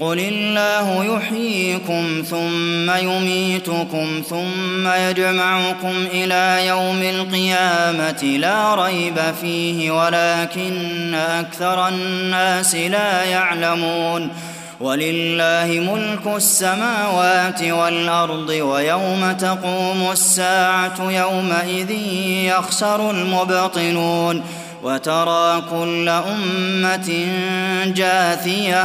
قل الله يحييكم ثم يميتكم ثم يجمعكم إلى يوم القيامة لا ريب فيه ولكن أكثر الناس لا يعلمون ولله ملك السماوات والأرض ويوم تقوم الساعة يومئذ يخسر المبطنون وترى كل أمة جاثية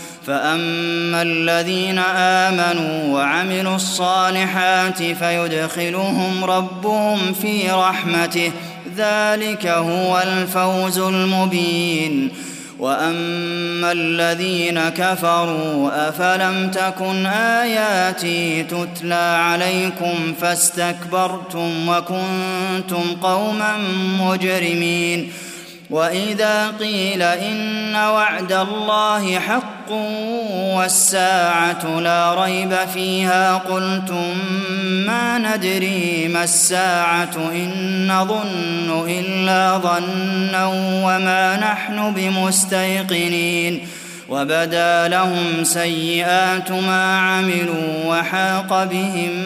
فأما الذين آمنوا وعملوا الصالحات فيدخلهم ربهم في رحمته ذلك هو الفوز المبين وأما الذين كفروا أفلم تكن آياتي تتلى عليكم فاستكبرتم وكنتم قوما مجرمين وإذا قيل إن وعد الله حق والساعة لا ريب فيها قلتم ما ندري ما الساعة إن نظن إلا ظنا وما نحن بمستيقنين وبدا لهم سيئات ما عملوا وحاق بهم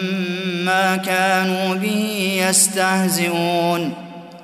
ما كانوا به يستهزئون